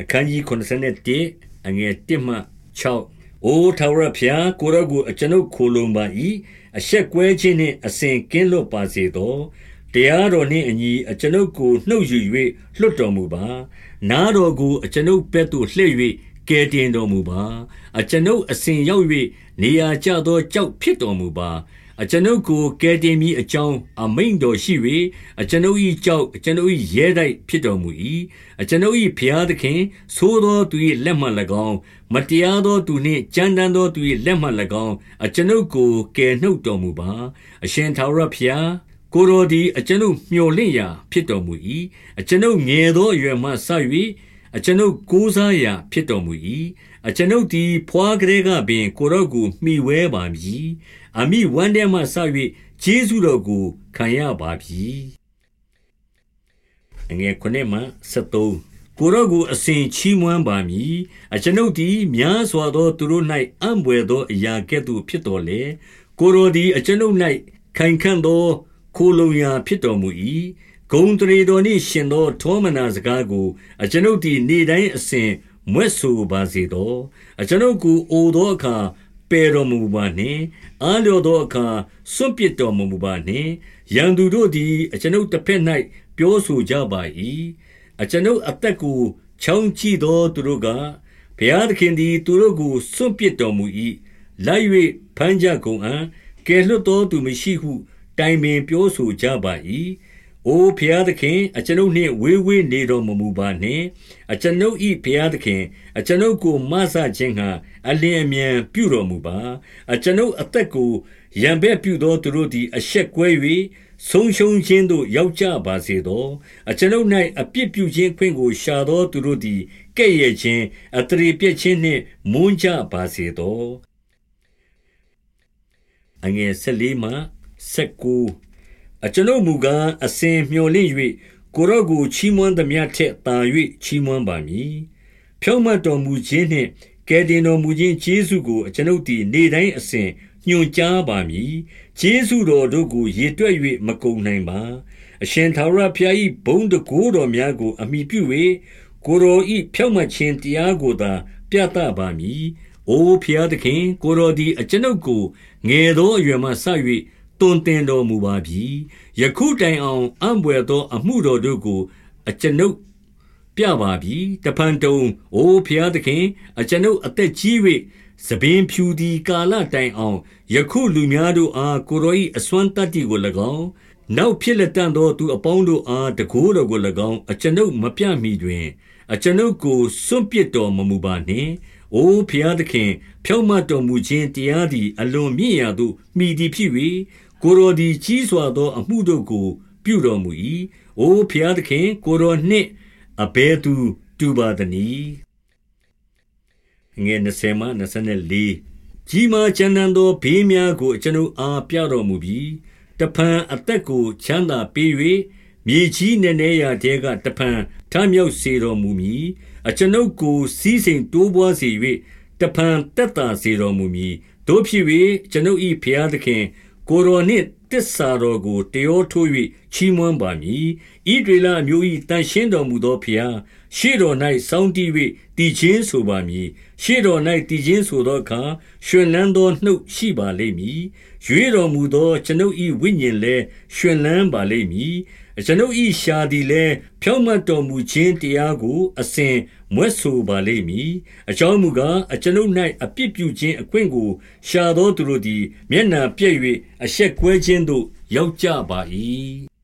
အခန်းကြီး81အငယ်1မှ6အိုထာဝရဘုရားကိုရောကိုအကျွန်ုပ်ခိုလုံပါ၏အဆက်ကွဲခြင်းနှင့်အစဉ်ကင်းလွတ်ပါစေသောတရားတော်နှင့်အညီအကျွန်ုပ်ကိုနှုတ်ယူ၍လွတ်တော်မူပါ နားတော်ကိုအကျွန်ုပ်ဘက်သို့လှည့်၍ကယ်တင်တော်မူပါ အကျွန်ုပ်အစဉ်ရောက်၍နေရာကျသောကြောက်ဖြစ်တော်မူပါ အကျွန်ုပ်ကိုကယ်တင်မည်အကြောင်းအမိန်တော်ရှိ၍အကျွန်ုပ်၏ကြောက်အကျွန်ုပ်၏ရဲတိုက်ဖြစ်တော်မူ၏အကျွန်ုပ်၏ဘုရားသခင်သိုးသောသူ၏လက်မှ၎င်းမတရားသောသူနှင့်ကြမ်းတမ်းသောသူ၏လက်မှ၎င်းအကျွန်ုပ်ကိုကယ်နှုတ်တော်မူပါအရှင်သာရဘုရားကိုယ်တော်သည်အကျွန်ုပ်မျှော်လင့်ရာဖြစ်တော်မူ၏အကျွန်ုပ်ငယ်သောအရွယ်မှစ၍ အကျွန်ုပ်ကိုးစားရာဖြစ်တော်မူ၏အကျွန်ုပ်သည်ဘွားကလေးကပင် ကိုရော့ကိုမှီဝဲပါမည်အမိဝမ်းထဲမှစ၍ကျေးဇူးတော်ကိုခံရပါပြီအငယ်ခုနှစ်မှ73ကိုရော့ကိုအစဉ်ချီးမွမ်းပါမည်အကျွန်ုပ်သည်များစွာသောသူတို့၌အံ့ဘွယ်သောအရာကဲ့သို့ဖြစ်တော်လေကိုရောသည်အကျွန်ုပ်၌ခိုင်ခန့်သောခိုလုံရာဖြစ်တော်မူ၏ ဂုံတရေတော်နှင့်ရှင်သော ထောမနာစကားကို အကျွန်ုပ်သည် နေ့တိုင်းအစဉ်မွဲ့ဆိုပါစေသော အကျွန်ုပ်ကို အိုသောအခါ ပယ်တော်မူပါနှင့် အားလျော်သောအခါ စွန့်ပစ်တော်မမူပါနှင့် ရန်သူတို့သည် အကျွန်ုပ်တစ်ဖက်၌ပြောဆိုကြပါ၏အကျွန်ုပ်အသက်ကို ချောင်းကြည့်သောသူတို့က ဘုရားသခင်သည် သူတို့ကို စွန့်ပစ်တော်မူ၏လိုက်၍ဖမ်းကြကုန်အံ့ ကယ်လွတ်သောသူမရှိဟု တိုင်ပင်ပြောဆိုကြပါ၏ အိုဖျားသခင်အကျွန်ုပ်နှင့်ဝေးဝေးနေတော်မမူပါနှင့်အကျွန်ုပ်၏ဖျားသခင်အကျွန်ုပ်ကိုမဆခြင်းငှာအလင်းအမြန်ပြုတော်မူပါအကျွန်ုပ်အသက်ကိုရံဘက်ပြုသောသူတို့သည်အဆက်ကွဲ၍ဆုံးရှုံးခြင်းသို့ရောက်ကြပါစေသောအကျွန်ုပ်၌အပြစ်ပြုခြင်းခွင့်ကိုရှာသောသူတို့သည်ကဲ့ရဲ့ခြင်းအတရေပြည့်ခြင်းနှင့်မွန်းကြပါစေသောအငယ်၁၄မှ၁၉ အကျွန်ုပ်မူကားအစဉ်မျှော်လင့်၍ကိုရော့ကိုချီးမွမ်းသမျှထက်သာ၍ချီးမွမ်းပါမည်။ဖြောင့်မတ်တော်မူခြင်းနှင့်ကယ်တင်တော်မူခြင်းကျေးဇူးကိုအကျွန်ုပ်သည်နေ့တိုင်းအစဉ်ညွှန်ကြားပါမည်။ကျေးဇူးတော်တို့ကိုရေတွက်၍မကုန်နိုင်ပါ။အရှင်ထာဝရဘုရား၏ဘုန်းတကိုးတော်များကိုအမိပြု၍ကိုတော်၏ဖြောင့်မတ်ခြင်းတရားကိုသာ ပြသပါမည်။အိုဖျားသခင်ကိုတော်သည်အကျွန်ုပ်ကိုငယ်သောအရွယ်မှဆ၍ တွင်တင်တော်မူပါပြီယခုတိုင်အောင်အံ့ဘွယ်သော အမှုတော်တို့ကို အကျွန်ုပ်ပြပါပြီတဖန်တုံအိုဖျားသခင် အကျွန်ုပ်အသက်ကြီး၍သပင်ဖြူသည်ကာလတိုင်အောင်ယခုလူများတို့အားကိုရော၏အစွမ်းတတ္တိကို၎င်းနောက်ဖြစ်လက်တန်သောသူအပေါင်းတို့အားတကိုးတော်ကို၎င်းအကျွန်ုပ်မပြမီတွင် အကျွန်ုပ်ကိုစွန့်ပစ်တော်မမူပါနှင့်။အိုဖျားသခင် ဖြောင့်မတ်တော်မူခြင်းတရားသည် အလွန်မြင့်ရာသို့မှီသည်ဖြစ်၍ ကိုယ်တော်သည်ကြီးစွာသောအမှုတို့ကို ပြုတော်မူ၏။အိုဘုရားသခင်၊ကိုယ်တော်နှင့်အဘယ်သူတူပါသနည်း။ကြီးမားကြမ်းတမ်းသောဘေးများကိုအကျွန်ုပ်အားပြတော်မူပြီ။တဖန်အသက်ကိုချမ်းသာပေး၍မြေကြီးနက်နဲရာထဲကတဖန်ထမြောက်စေတော်မူမည်။အကျွန်ုပ်ကိုစည်းစိမ်တိုးပွားစေ၍တဖန်သက်သာစေတော်မူမည်။သို့ဖြစ်၍အကျွန်ုပ်၏ဘုရားသခင် ကိုယ်တော်နှင့်တစ္ဆာတော်ကိုတယောထိုး၍ချီးမွမ်းပါမည်။ဣဒရေလအမျိုး၏တန်ရှင်းတော်မူသောဘုရားရှေ့တော်၌စောင်းတီး၍တည်ခြင်းဆိုပါမည်။ရှေ့တော်၌တည်ခြင်းဆိုသောအခါရှင်လန်းသောနှုတ်ရှိပါလိမ့်မည်။ရွေးတော်မူသောကျွန်ုပ်၏ဝိညာဉ်လည်းရှင်လန်းပါလိမ့်မည်။ကျွန်ုပ်၏ရှာသည်လည်းဖြောင့်မတ်တော်မူခြင်းတရားကိုအစဉ် မွဲ့ဆိုပါလိမ့်မည်။အကြောင်းမူကား အကျွန်ုပ်၌အပြစ်ပြုခြင်းအခွင့်ကို ရှာသောသူတို့သည် မျက်နှာပြည့်၍အရှက်ကွဲခြင်းသို့ ရောက်ကြပါ၏